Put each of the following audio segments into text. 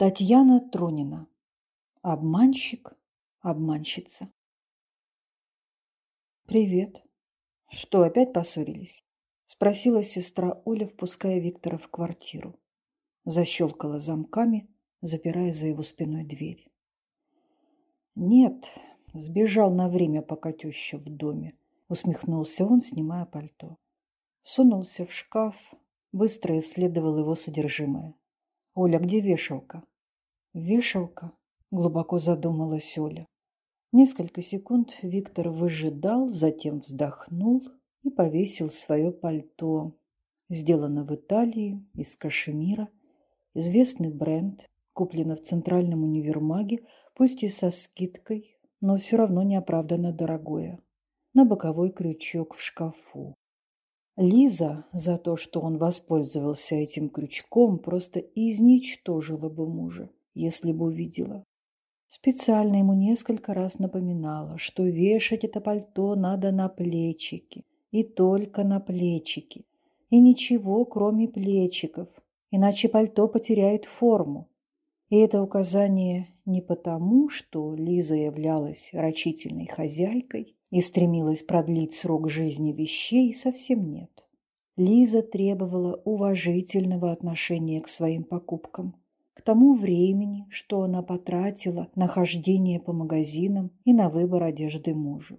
Татьяна Тронина. Обманщик, обманщица. «Привет. Что, опять поссорились?» – спросила сестра Оля, впуская Виктора в квартиру. Защелкала замками, запирая за его спиной дверь. «Нет, сбежал на время, пока теща в доме», – усмехнулся он, снимая пальто. Сунулся в шкаф, быстро исследовал его содержимое. «Оля, где вешалка?» «Вешалка?» – глубоко задумалась Оля. Несколько секунд Виктор выжидал, затем вздохнул и повесил свое пальто. Сделано в Италии, из кашемира. Известный бренд, куплено в центральном универмаге, пусть и со скидкой, но все равно неоправданно дорогое. На боковой крючок в шкафу. Лиза за то, что он воспользовался этим крючком, просто изничтожила бы мужа если бы увидела. Специально ему несколько раз напоминала, что вешать это пальто надо на плечики, и только на плечики, и ничего, кроме плечиков, иначе пальто потеряет форму. И это указание не потому, что Лиза являлась рачительной хозяйкой и стремилась продлить срок жизни вещей, совсем нет. Лиза требовала уважительного отношения к своим покупкам, к тому времени, что она потратила на хождение по магазинам и на выбор одежды мужу.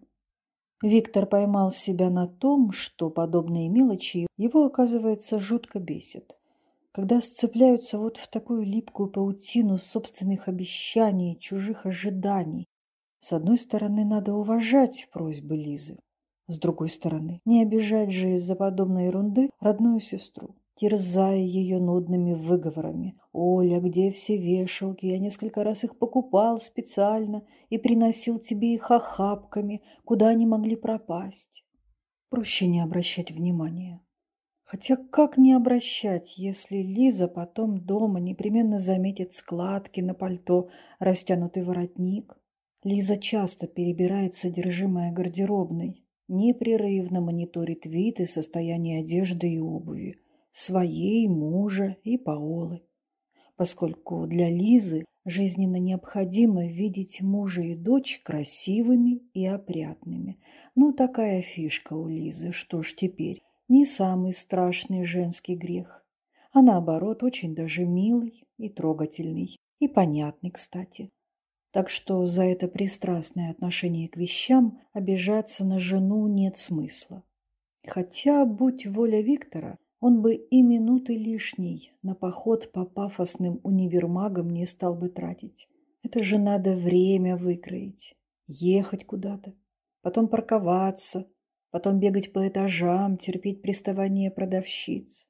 Виктор поймал себя на том, что подобные мелочи его, оказывается, жутко бесят. Когда сцепляются вот в такую липкую паутину собственных обещаний, чужих ожиданий. С одной стороны, надо уважать просьбы Лизы. С другой стороны, не обижать же из-за подобной ерунды родную сестру терзая ее нудными выговорами. «Оля, где все вешалки? Я несколько раз их покупал специально и приносил тебе их охапками, куда они могли пропасть». Проще не обращать внимания. Хотя как не обращать, если Лиза потом дома непременно заметит складки на пальто, растянутый воротник? Лиза часто перебирает содержимое гардеробной, непрерывно мониторит вид и состояние одежды и обуви своей, мужа и Паолы, поскольку для Лизы жизненно необходимо видеть мужа и дочь красивыми и опрятными. Ну, такая фишка у Лизы, что ж теперь, не самый страшный женский грех, а наоборот очень даже милый и трогательный, и понятный, кстати. Так что за это пристрастное отношение к вещам обижаться на жену нет смысла. Хотя, будь воля Виктора, он бы и минуты лишней на поход по пафосным универмагам не стал бы тратить. Это же надо время выкроить, ехать куда-то, потом парковаться, потом бегать по этажам, терпеть приставание продавщиц.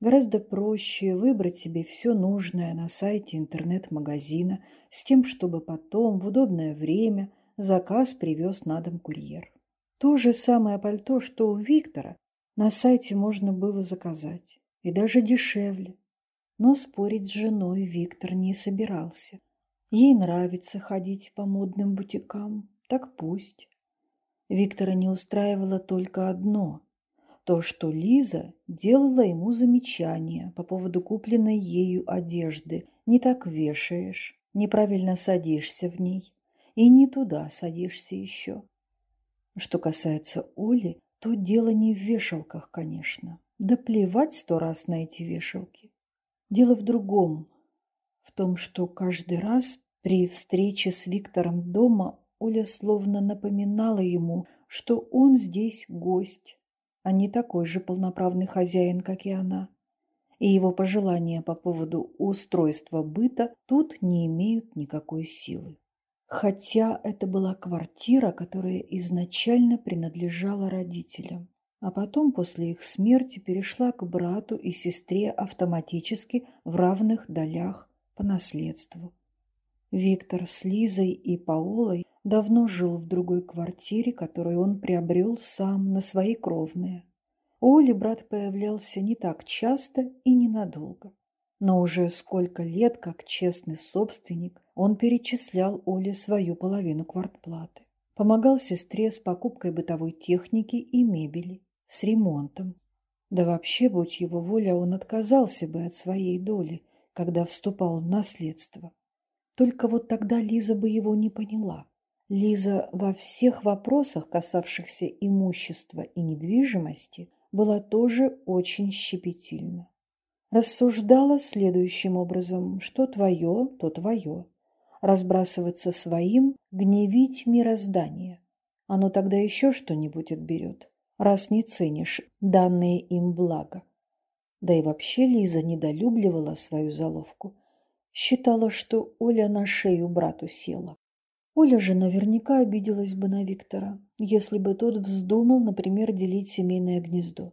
Гораздо проще выбрать себе все нужное на сайте интернет-магазина с тем, чтобы потом в удобное время заказ привез на дом курьер. То же самое пальто, что у Виктора, на сайте можно было заказать, и даже дешевле. Но спорить с женой Виктор не собирался. Ей нравится ходить по модным бутикам, так пусть. Виктора не устраивало только одно – то, что Лиза делала ему замечания по поводу купленной ею одежды. Не так вешаешь, неправильно садишься в ней и не туда садишься еще. Что касается Оли, то дело не в вешалках, конечно. Да плевать сто раз на эти вешалки. Дело в другом. В том, что каждый раз при встрече с Виктором дома Оля словно напоминала ему, что он здесь гость, а не такой же полноправный хозяин, как и она. И его пожелания по поводу устройства быта тут не имеют никакой силы. Хотя это была квартира, которая изначально принадлежала родителям, а потом после их смерти перешла к брату и сестре автоматически в равных долях по наследству. Виктор с Лизой и Паолой давно жил в другой квартире, которую он приобрел сам на свои кровные. У Оли брат появлялся не так часто и ненадолго. Но уже сколько лет, как честный собственник, он перечислял Оле свою половину квартплаты. Помогал сестре с покупкой бытовой техники и мебели, с ремонтом. Да вообще, будь его воля, он отказался бы от своей доли, когда вступал в наследство. Только вот тогда Лиза бы его не поняла. Лиза во всех вопросах, касавшихся имущества и недвижимости, была тоже очень щепетильна. Рассуждала следующим образом, что твое, то твое. Разбрасываться своим, гневить мироздание. Оно тогда еще что-нибудь отберет, раз не ценишь данные им блага. Да и вообще Лиза недолюбливала свою заловку. Считала, что Оля на шею брату села. Оля же наверняка обиделась бы на Виктора, если бы тот вздумал, например, делить семейное гнездо.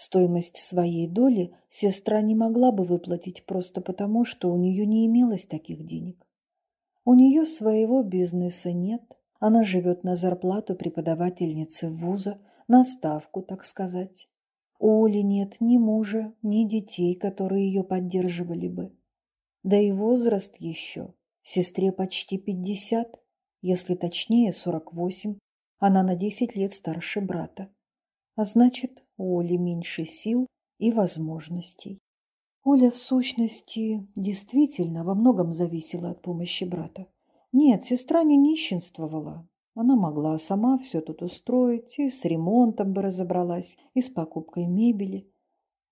Стоимость своей доли сестра не могла бы выплатить просто потому, что у нее не имелось таких денег. У нее своего бизнеса нет, она живет на зарплату преподавательницы вуза, на ставку, так сказать. У Оли нет ни мужа, ни детей, которые ее поддерживали бы. Да и возраст еще. Сестре почти пятьдесят, если точнее сорок восемь. Она на десять лет старше брата. А значит, у Оли меньше сил и возможностей. Оля, в сущности, действительно во многом зависела от помощи брата. Нет, сестра не нищенствовала. Она могла сама все тут устроить, и с ремонтом бы разобралась, и с покупкой мебели.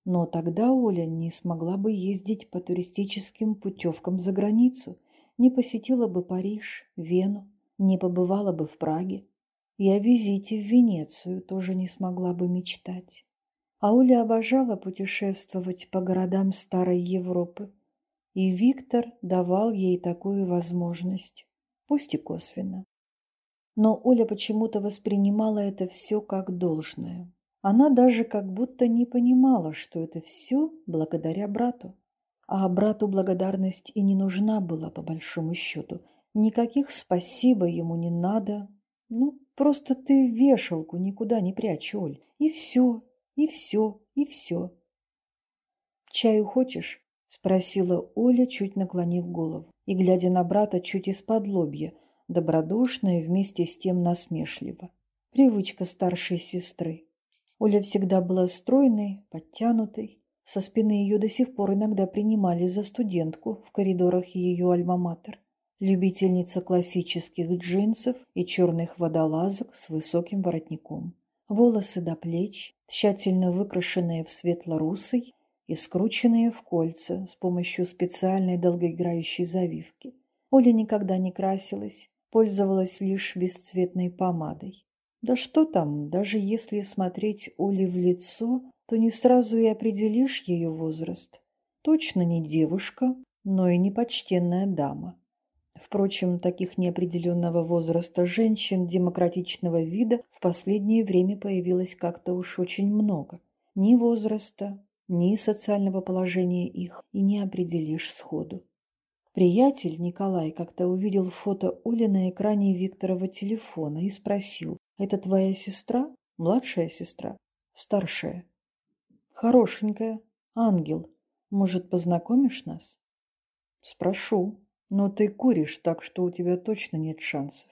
Но тогда Оля не смогла бы ездить по туристическим путевкам за границу, не посетила бы Париж, Вену, не побывала бы в Праге, и о визите в Венецию тоже не смогла бы мечтать. А Оля обожала путешествовать по городам старой Европы, и Виктор давал ей такую возможность, пусть и косвенно. Но Оля почему-то воспринимала это все как должное. Она даже как будто не понимала, что это все благодаря брату. А брату благодарность и не нужна была, по большому счету. Никаких спасибо ему не надо. Ну, Просто ты вешалку никуда не прячь, Оль. И все, и все, и все. «Чаю хочешь?» – спросила Оля, чуть наклонив голову. И, глядя на брата чуть из-под лобья, добродушно и вместе с тем насмешливо. Привычка старшей сестры. Оля всегда была стройной, подтянутой. Со спины ее до сих пор иногда принимали за студентку в коридорах ее альма-матер любительница классических джинсов и черных водолазок с высоким воротником. Волосы до плеч, тщательно выкрашенные в светло-русый и скрученные в кольца с помощью специальной долгоиграющей завивки. Оля никогда не красилась, пользовалась лишь бесцветной помадой. Да что там, даже если смотреть Оле в лицо, то не сразу и определишь ее возраст. Точно не девушка, но и не почтенная дама. Впрочем, таких неопределенного возраста женщин демократичного вида в последнее время появилось как-то уж очень много. Ни возраста, ни социального положения их и не определишь сходу. Приятель Николай как-то увидел фото Оли на экране Викторова телефона и спросил, «Это твоя сестра? Младшая сестра? Старшая?» «Хорошенькая. Ангел. Может, познакомишь нас?» «Спрошу», но ты куришь, так что у тебя точно нет шансов.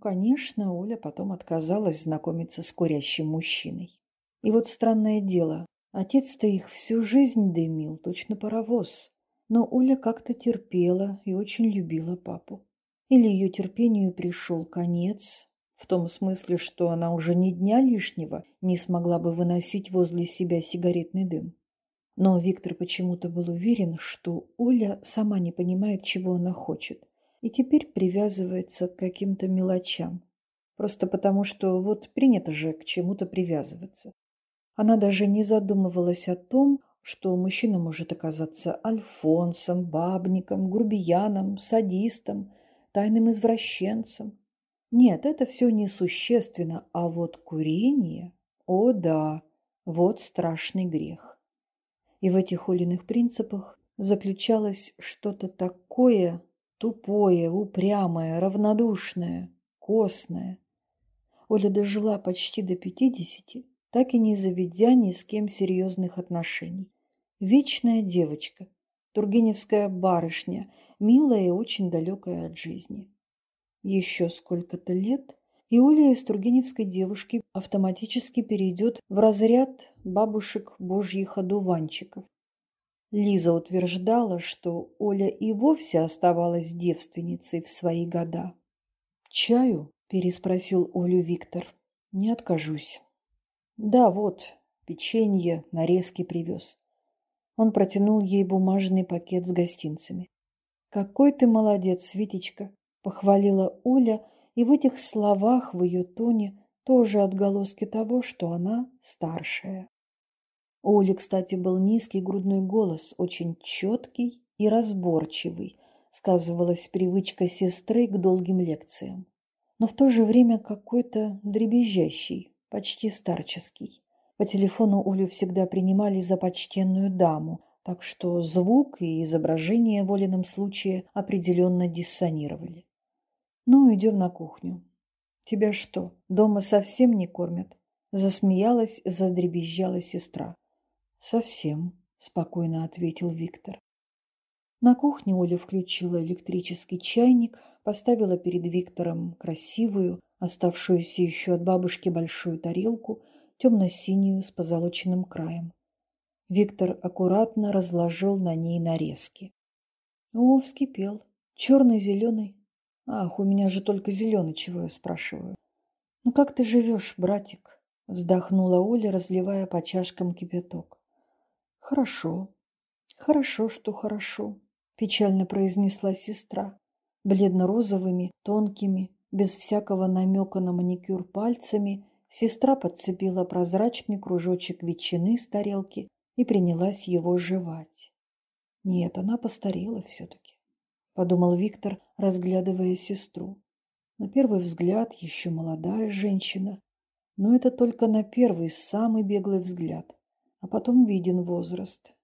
Конечно, Оля потом отказалась знакомиться с курящим мужчиной. И вот странное дело, отец-то их всю жизнь дымил, точно паровоз. Но Оля как-то терпела и очень любила папу. Или ее терпению пришел конец, в том смысле, что она уже ни дня лишнего не смогла бы выносить возле себя сигаретный дым. Но Виктор почему-то был уверен, что Оля сама не понимает, чего она хочет, и теперь привязывается к каким-то мелочам. Просто потому, что вот принято же к чему-то привязываться. Она даже не задумывалась о том, что мужчина может оказаться альфонсом, бабником, грубияном, садистом, тайным извращенцем. Нет, это все несущественно, а вот курение, о да, вот страшный грех. И в этих Олиных принципах заключалось что-то такое тупое, упрямое, равнодушное, костное. Оля дожила почти до пятидесяти, так и не заведя ни с кем серьезных отношений. Вечная девочка, тургеневская барышня, милая и очень далекая от жизни. Еще сколько-то лет, и Оля из тургеневской девушки автоматически перейдет в разряд бабушек божьих одуванчиков. Лиза утверждала, что Оля и вовсе оставалась девственницей в свои года. «Чаю?» – переспросил Олю Виктор. «Не откажусь». «Да, вот, печенье, нарезки привез». Он протянул ей бумажный пакет с гостинцами. «Какой ты молодец, Витечка!» – похвалила Оля, и в этих словах, в ее тоне, тоже отголоски того, что она старшая. У Оли, кстати, был низкий грудной голос, очень четкий и разборчивый, сказывалась привычка сестры к долгим лекциям, но в то же время какой-то дребезжащий, почти старческий. По телефону Олю всегда принимали за почтенную даму, так что звук и изображение в Олином случае определенно диссонировали. «Ну, идем на кухню». «Тебя что, дома совсем не кормят?» Засмеялась, задребезжала сестра. «Совсем», – спокойно ответил Виктор. На кухне Оля включила электрический чайник, поставила перед Виктором красивую, оставшуюся еще от бабушки большую тарелку, темно-синюю с позолоченным краем. Виктор аккуратно разложил на ней нарезки. О, вскипел. Черный, зеленый. Ах, у меня же только зеленый, чего я спрашиваю. Ну как ты живешь, братик? Вздохнула Оля, разливая по чашкам кипяток. «Хорошо, хорошо, что хорошо», – печально произнесла сестра, бледно-розовыми, тонкими, без всякого намека на маникюр пальцами, сестра подцепила прозрачный кружочек ветчины с тарелки и принялась его жевать. Нет, она постарела все-таки, подумал Виктор, разглядывая сестру. На первый взгляд еще молодая женщина, но это только на первый самый беглый взгляд а потом виден возраст.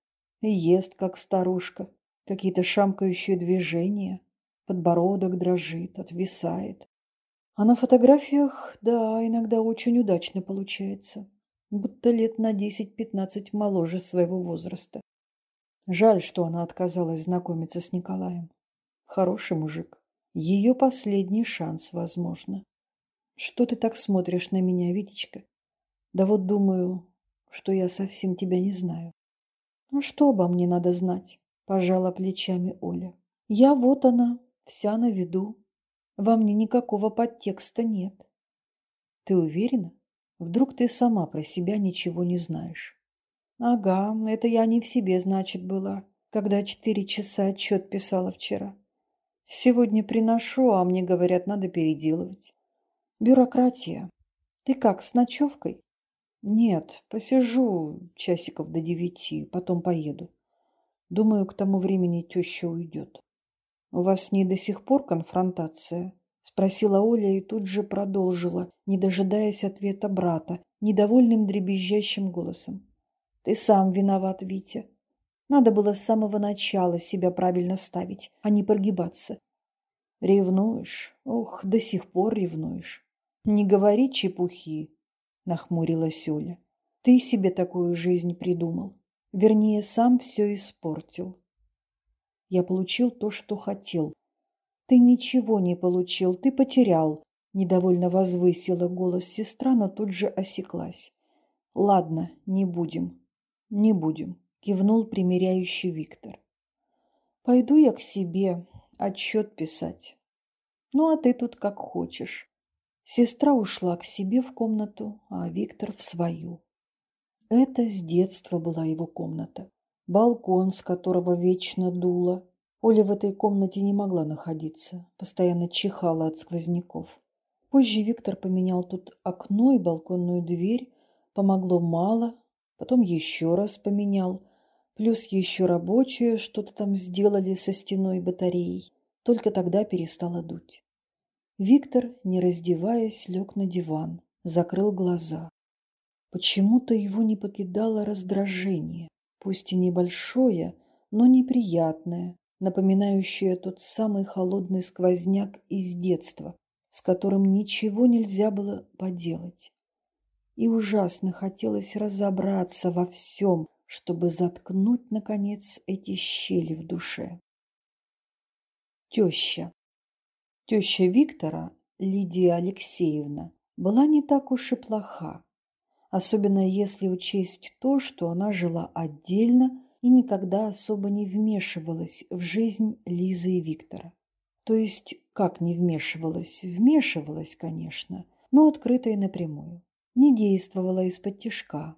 И ест, как старушка, какие-то шамкающие движения, подбородок дрожит, отвисает. А на фотографиях, да, иногда очень удачно получается, будто лет на 10-15 моложе своего возраста. Жаль, что она отказалась знакомиться с Николаем. Хороший мужик. Ее последний шанс, возможно. Что ты так смотришь на меня, Витечка? Да вот думаю, что я совсем тебя не знаю. Ну что обо мне надо знать? Пожала плечами Оля. Я вот она, вся на виду. Во мне никакого подтекста нет. Ты уверена? Вдруг ты сама про себя ничего не знаешь? Ага, это я не в себе, значит, была, когда четыре часа отчет писала вчера. Сегодня приношу, а мне говорят, надо переделывать. Бюрократия. Ты как, с ночевкой? Нет, посижу часиков до девяти, потом поеду. Думаю, к тому времени теща уйдет. У вас с ней до сих пор конфронтация? Спросила Оля и тут же продолжила, не дожидаясь ответа брата, недовольным дребезжащим голосом. Ты сам виноват, Витя. Надо было с самого начала себя правильно ставить, а не прогибаться. Ревнуешь? Ох, до сих пор ревнуешь. Не говори чепухи, нахмурилась Оля. Ты себе такую жизнь придумал. Вернее, сам все испортил. Я получил то, что хотел. Ты ничего не получил, ты потерял. Недовольно возвысила голос сестра, но тут же осеклась. Ладно, не будем. Не будем, кивнул примиряющий Виктор. Пойду я к себе отчет писать. Ну, а ты тут как хочешь. Сестра ушла к себе в комнату, а Виктор в свою. Это с детства была его комната. Балкон, с которого вечно дуло. Оля в этой комнате не могла находиться, постоянно чихала от сквозняков. Позже Виктор поменял тут окно и балконную дверь. Помогло мало, потом еще раз поменял. Плюс еще рабочие что-то там сделали со стеной батареей. Только тогда перестало дуть. Виктор, не раздеваясь, лег на диван, закрыл глаза. Почему-то его не покидало раздражение, пусть и небольшое, но неприятное, напоминающее тот самый холодный сквозняк из детства, с которым ничего нельзя было поделать. И ужасно хотелось разобраться во всем, чтобы заткнуть, наконец, эти щели в душе. Теща. Теща Виктора, Лидия Алексеевна, была не так уж и плоха, особенно если учесть то, что она жила отдельно и никогда особо не вмешивалась в жизнь Лизы и Виктора. То есть, как не вмешивалась? Вмешивалась, конечно, но открыто и напрямую. Не действовала из-под тишка.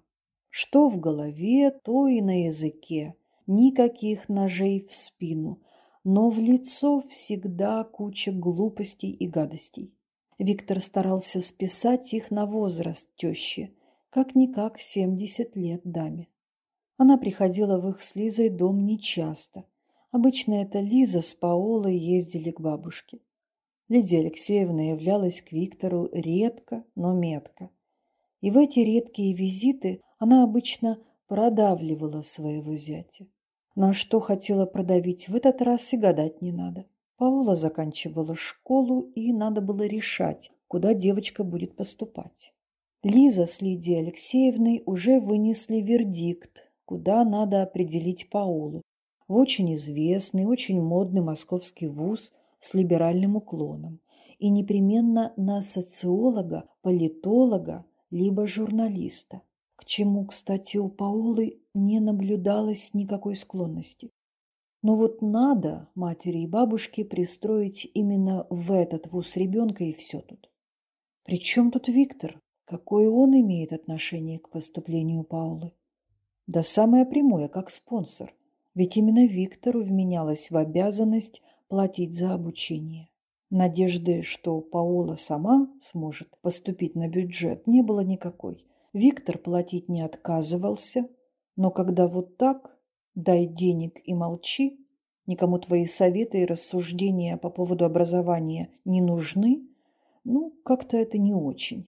Что в голове, то и на языке. Никаких ножей в спину, но в лицо всегда куча глупостей и гадостей. Виктор старался списать их на возраст тещи, как-никак 70 лет даме. Она приходила в их с Лизой дом нечасто. Обычно это Лиза с Паолой ездили к бабушке. Лидия Алексеевна являлась к Виктору редко, но метко. И в эти редкие визиты она обычно продавливала своего зятя. На что хотела продавить в этот раз и гадать не надо. Паула заканчивала школу, и надо было решать, куда девочка будет поступать. Лиза с Лидией Алексеевной уже вынесли вердикт, куда надо определить Паулу. В очень известный, очень модный московский вуз с либеральным уклоном. И непременно на социолога, политолога, либо журналиста. К чему, кстати, у Паолы не наблюдалось никакой склонности. Но вот надо матери и бабушке пристроить именно в этот вуз ребенка и все тут. Причем тут Виктор? Какое он имеет отношение к поступлению Паулы? Да самое прямое, как спонсор. Ведь именно Виктору вменялось в обязанность платить за обучение. Надежды, что Паола сама сможет поступить на бюджет, не было никакой. Виктор платить не отказывался, но когда вот так «дай денег и молчи», никому твои советы и рассуждения по поводу образования не нужны, ну, как-то это не очень.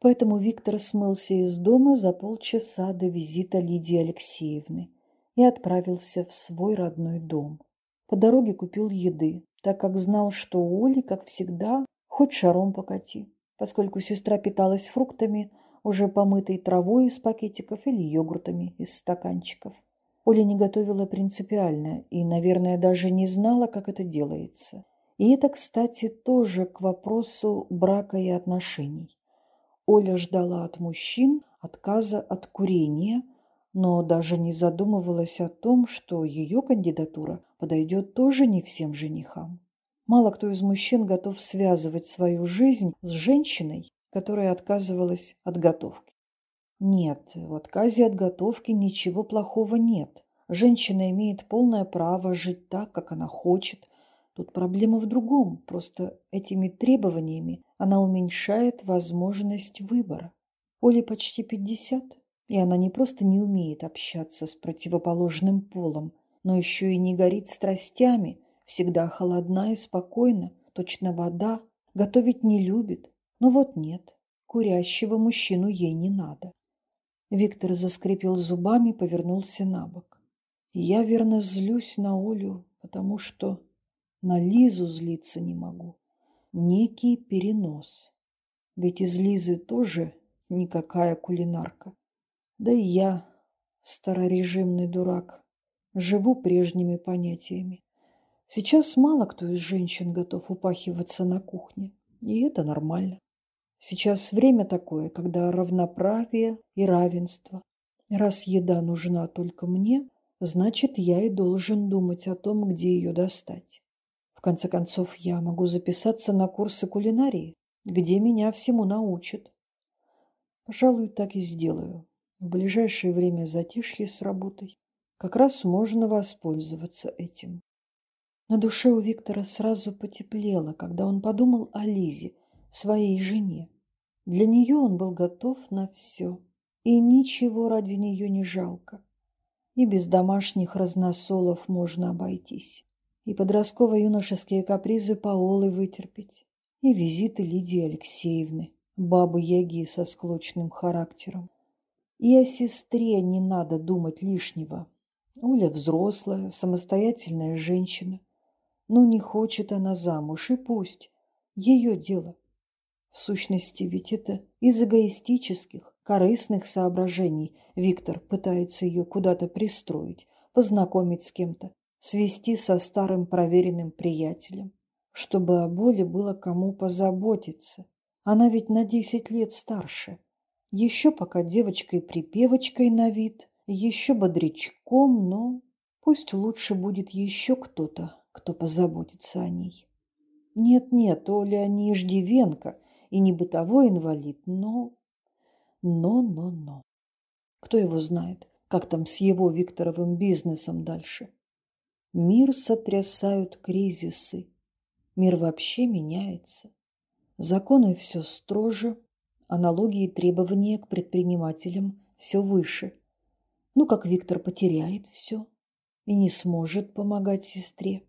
Поэтому Виктор смылся из дома за полчаса до визита Лидии Алексеевны и отправился в свой родной дом. По дороге купил еды, так как знал, что у Оли, как всегда, хоть шаром покати, поскольку сестра питалась фруктами, уже помытой травой из пакетиков или йогуртами из стаканчиков. Оля не готовила принципиально и, наверное, даже не знала, как это делается. И это, кстати, тоже к вопросу брака и отношений. Оля ждала от мужчин отказа от курения, но даже не задумывалась о том, что ее кандидатура подойдет тоже не всем женихам. Мало кто из мужчин готов связывать свою жизнь с женщиной, которая отказывалась от готовки. Нет, в отказе от готовки ничего плохого нет. Женщина имеет полное право жить так, как она хочет, Тут проблема в другом, просто этими требованиями она уменьшает возможность выбора. Оле почти 50, и она не просто не умеет общаться с противоположным полом, но еще и не горит страстями, всегда холодна и спокойна, точно вода, готовить не любит. Но вот нет, курящего мужчину ей не надо. Виктор заскрипел зубами, повернулся на бок. я верно злюсь на Олю, потому что на Лизу злиться не могу. Некий перенос. Ведь из Лизы тоже никакая кулинарка. Да и я, старорежимный дурак, живу прежними понятиями. Сейчас мало кто из женщин готов упахиваться на кухне, и это нормально. Сейчас время такое, когда равноправие и равенство. Раз еда нужна только мне, значит, я и должен думать о том, где ее достать. В конце концов, я могу записаться на курсы кулинарии, где меня всему научат. Пожалуй, так и сделаю. В ближайшее время затишье с работой. Как раз можно воспользоваться этим. На душе у Виктора сразу потеплело, когда он подумал о Лизе, своей жене. Для нее он был готов на все, и ничего ради нее не жалко. И без домашних разносолов можно обойтись и подростково-юношеские капризы Паолы вытерпеть, и визиты Лидии Алексеевны, бабы-яги со склочным характером. И о сестре не надо думать лишнего. Оля взрослая, самостоятельная женщина. Но не хочет она замуж, и пусть. Ее дело. В сущности, ведь это из эгоистических, корыстных соображений Виктор пытается ее куда-то пристроить, познакомить с кем-то, свести со старым проверенным приятелем, чтобы о боли было кому позаботиться. Она ведь на десять лет старше. Еще пока девочкой-припевочкой на вид, еще бодрячком, но пусть лучше будет еще кто-то, кто позаботится о ней. Нет-нет, Оля не иждивенка и не бытовой инвалид, но... Но-но-но. Кто его знает, как там с его Викторовым бизнесом дальше? Мир сотрясают кризисы. Мир вообще меняется. Законы все строже, а налоги и требования к предпринимателям все выше. Ну, как Виктор потеряет все и не сможет помогать сестре.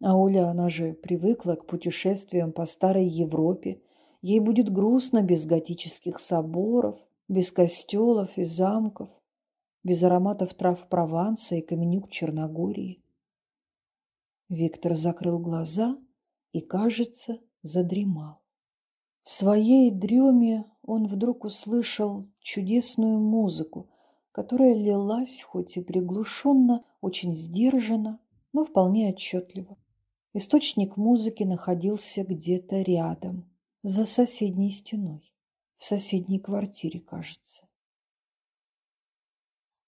А Оля, она же привыкла к путешествиям по старой Европе. Ей будет грустно без готических соборов, без костелов и замков, без ароматов трав Прованса и каменюк Черногории. Виктор закрыл глаза и, кажется, задремал. В своей дреме он вдруг услышал чудесную музыку, которая лилась, хоть и приглушенно, очень сдержанно, но вполне отчетливо. Источник музыки находился где-то рядом, за соседней стеной, в соседней квартире, кажется.